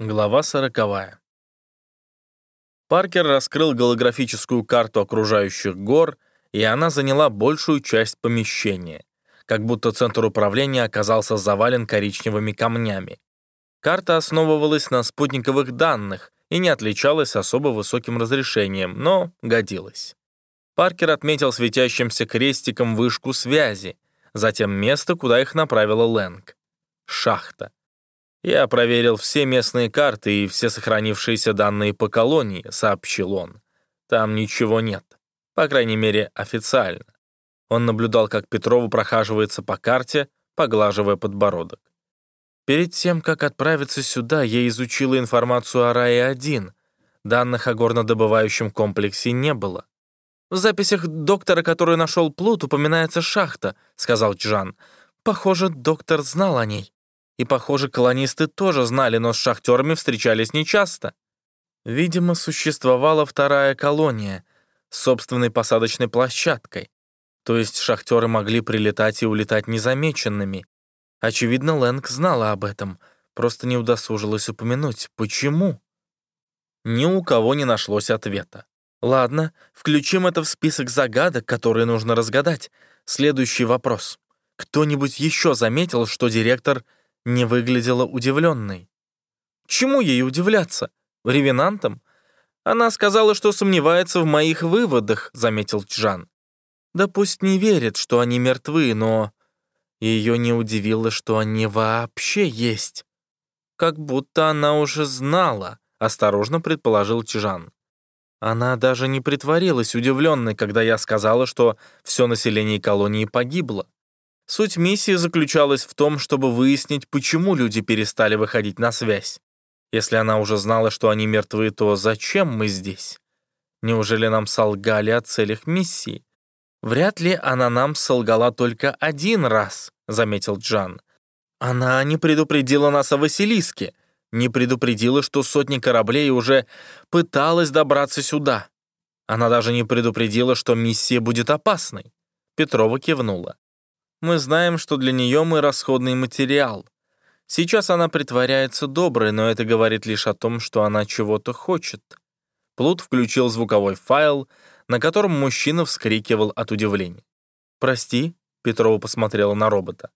Глава сороковая. Паркер раскрыл голографическую карту окружающих гор, и она заняла большую часть помещения, как будто центр управления оказался завален коричневыми камнями. Карта основывалась на спутниковых данных и не отличалась особо высоким разрешением, но годилась. Паркер отметил светящимся крестиком вышку связи, затем место, куда их направила Лэнг. Шахта. «Я проверил все местные карты и все сохранившиеся данные по колонии», — сообщил он. «Там ничего нет. По крайней мере, официально». Он наблюдал, как Петрову прохаживается по карте, поглаживая подбородок. Перед тем, как отправиться сюда, я изучила информацию о Рае-1. Данных о горнодобывающем комплексе не было. «В записях доктора, который нашел Плут, упоминается шахта», — сказал Джан. «Похоже, доктор знал о ней». И, похоже, колонисты тоже знали, но с шахтерами встречались нечасто. Видимо, существовала вторая колония с собственной посадочной площадкой. То есть шахтеры могли прилетать и улетать незамеченными. Очевидно, Лэнг знала об этом, просто не удосужилась упомянуть. Почему? Ни у кого не нашлось ответа. Ладно, включим это в список загадок, которые нужно разгадать. Следующий вопрос. Кто-нибудь еще заметил, что директор не выглядела удивленной. Чему ей удивляться? Ревенантом? Она сказала, что сомневается в моих выводах, заметил Джан. Да пусть не верит, что они мертвы, но... Ее не удивило, что они вообще есть. Как будто она уже знала, осторожно предположил Чжан. Она даже не притворилась удивленной, когда я сказала, что все население колонии погибло. Суть миссии заключалась в том, чтобы выяснить, почему люди перестали выходить на связь. Если она уже знала, что они мертвы, то зачем мы здесь? Неужели нам солгали о целях миссии? Вряд ли она нам солгала только один раз, заметил Джан. Она не предупредила нас о Василиске, не предупредила, что сотни кораблей уже пыталась добраться сюда. Она даже не предупредила, что миссия будет опасной. Петрова кивнула. Мы знаем, что для нее мы расходный материал. Сейчас она притворяется доброй, но это говорит лишь о том, что она чего-то хочет. Плут включил звуковой файл, на котором мужчина вскрикивал от удивления. «Прости», — Петрова посмотрела на робота.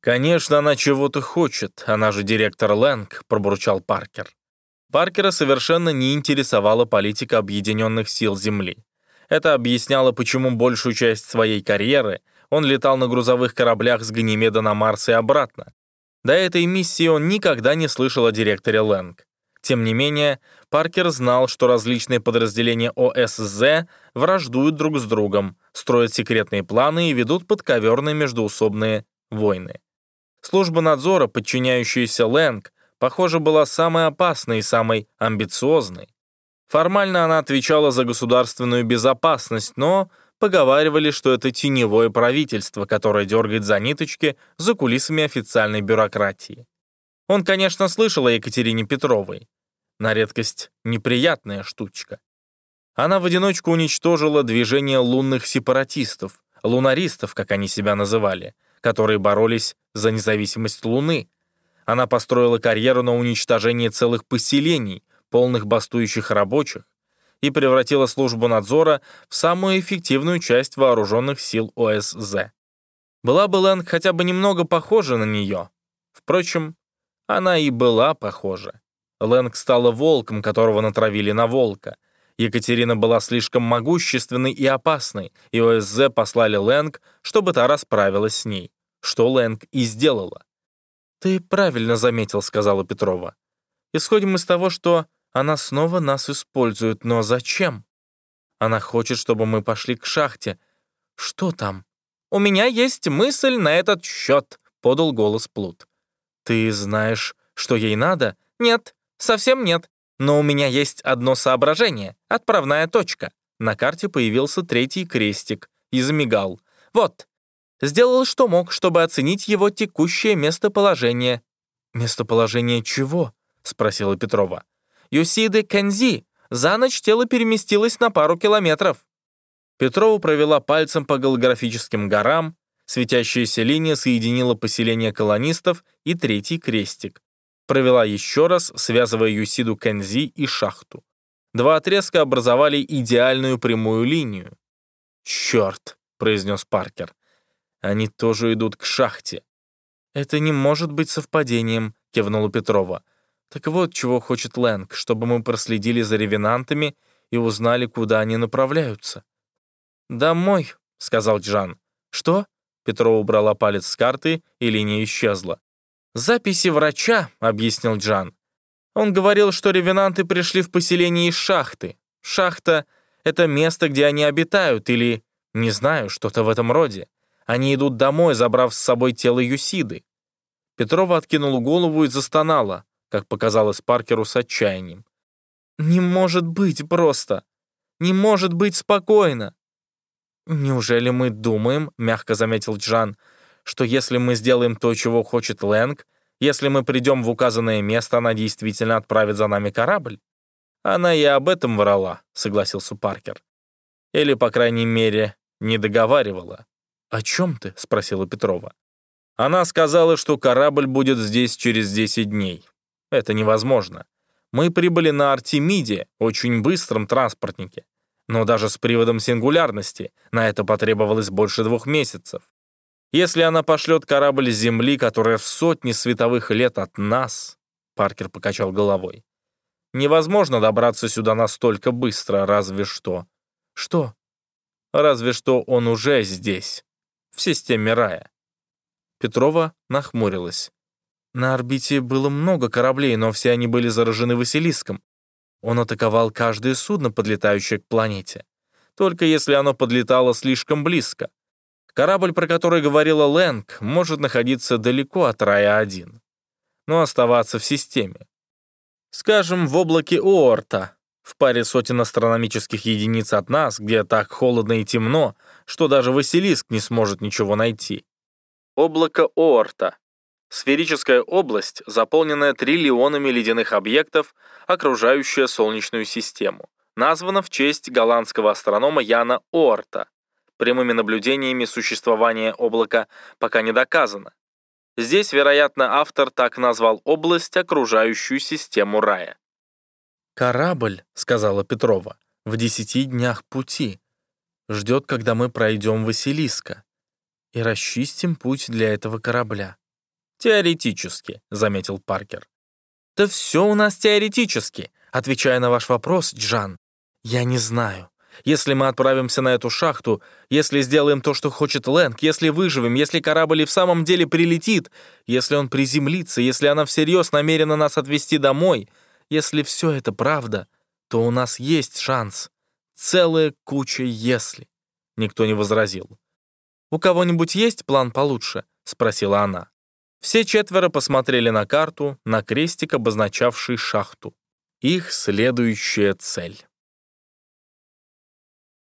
«Конечно, она чего-то хочет, она же директор Лэнг», — пробурчал Паркер. Паркера совершенно не интересовала политика Объединенных сил Земли. Это объясняло, почему большую часть своей карьеры — он летал на грузовых кораблях с Ганимеда на Марс и обратно. До этой миссии он никогда не слышал о директоре Лэнг. Тем не менее, Паркер знал, что различные подразделения ОСЗ враждуют друг с другом, строят секретные планы и ведут подковерные междуусобные войны. Служба надзора, подчиняющаяся Лэнг, похоже, была самой опасной и самой амбициозной. Формально она отвечала за государственную безопасность, но поговаривали, что это теневое правительство, которое дергает за ниточки за кулисами официальной бюрократии. Он, конечно, слышал о Екатерине Петровой. На редкость неприятная штучка. Она в одиночку уничтожила движение лунных сепаратистов, лунаристов, как они себя называли, которые боролись за независимость Луны. Она построила карьеру на уничтожении целых поселений, полных бастующих рабочих, и превратила службу надзора в самую эффективную часть вооруженных сил ОСЗ. Была бы Лэнг хотя бы немного похожа на нее. Впрочем, она и была похожа. Лэнг стала волком, которого натравили на волка. Екатерина была слишком могущественной и опасной, и ОСЗ послали Лэнг, чтобы та расправилась с ней, что Лэнг и сделала. «Ты правильно заметил», — сказала Петрова. «Исходим из того, что она снова нас использует, но зачем? Она хочет, чтобы мы пошли к шахте. Что там? У меня есть мысль на этот счет, подал голос Плут. Ты знаешь, что ей надо? Нет, совсем нет. Но у меня есть одно соображение. Отправная точка. На карте появился третий крестик и замигал. Вот. Сделал, что мог, чтобы оценить его текущее местоположение. «Местоположение чего?» — спросила Петрова. Юсиды Кензи. За ночь тело переместилось на пару километров. Петрова провела пальцем по голографическим горам, светящаяся линия соединила поселение колонистов и третий крестик. Провела еще раз, связывая Юсиду Кензи и шахту. Два отрезка образовали идеальную прямую линию. «Черт!» — произнес Паркер. «Они тоже идут к шахте». «Это не может быть совпадением», — кивнула Петрова. «Так вот, чего хочет Лэнг, чтобы мы проследили за ревенантами и узнали, куда они направляются». «Домой», — сказал Джан. «Что?» — Петрова убрала палец с карты, и линия исчезла. «Записи врача», — объяснил Джан. Он говорил, что ревенанты пришли в поселение из шахты. Шахта — это место, где они обитают, или, не знаю, что-то в этом роде. Они идут домой, забрав с собой тело Юсиды. Петрова откинула голову и застонала, как показалось Паркеру с отчаянием. «Не может быть просто! Не может быть спокойно!» «Неужели мы думаем, — мягко заметил Джан, — что если мы сделаем то, чего хочет Лэнг, если мы придем в указанное место, она действительно отправит за нами корабль?» «Она и об этом врала», — согласился Паркер. «Или, по крайней мере, не договаривала». «О чем ты?» — спросила Петрова. «Она сказала, что корабль будет здесь через 10 дней. Это невозможно. Мы прибыли на Артемиде, очень быстром транспортнике. Но даже с приводом сингулярности на это потребовалось больше двух месяцев. Если она пошлет корабль с Земли, которая в сотни световых лет от нас, Паркер покачал головой, невозможно добраться сюда настолько быстро, разве что. Что? Разве что он уже здесь, в системе рая. Петрова нахмурилась. На орбите было много кораблей, но все они были заражены Василиском. Он атаковал каждое судно, подлетающее к планете. Только если оно подлетало слишком близко. Корабль, про который говорила Лэнг, может находиться далеко от Рая-1, но оставаться в системе. Скажем, в облаке Оорта, в паре сотен астрономических единиц от нас, где так холодно и темно, что даже Василиск не сможет ничего найти. Облако Оорта Сферическая область, заполненная триллионами ледяных объектов, окружающая Солнечную систему, названа в честь голландского астронома Яна Оорта. Прямыми наблюдениями существования облака пока не доказано. Здесь, вероятно, автор так назвал область, окружающую систему рая. «Корабль», — сказала Петрова, — «в десяти днях пути. Ждет, когда мы пройдем Василиска и расчистим путь для этого корабля». «Теоретически», — заметил Паркер. «Да все у нас теоретически», — отвечая на ваш вопрос, Джан. «Я не знаю. Если мы отправимся на эту шахту, если сделаем то, что хочет Лэнг, если выживем, если корабль и в самом деле прилетит, если он приземлится, если она всерьез намерена нас отвезти домой, если все это правда, то у нас есть шанс. Целая куча «если». Никто не возразил. «У кого-нибудь есть план получше?» — спросила она. Все четверо посмотрели на карту, на крестик, обозначавший шахту. Их следующая цель.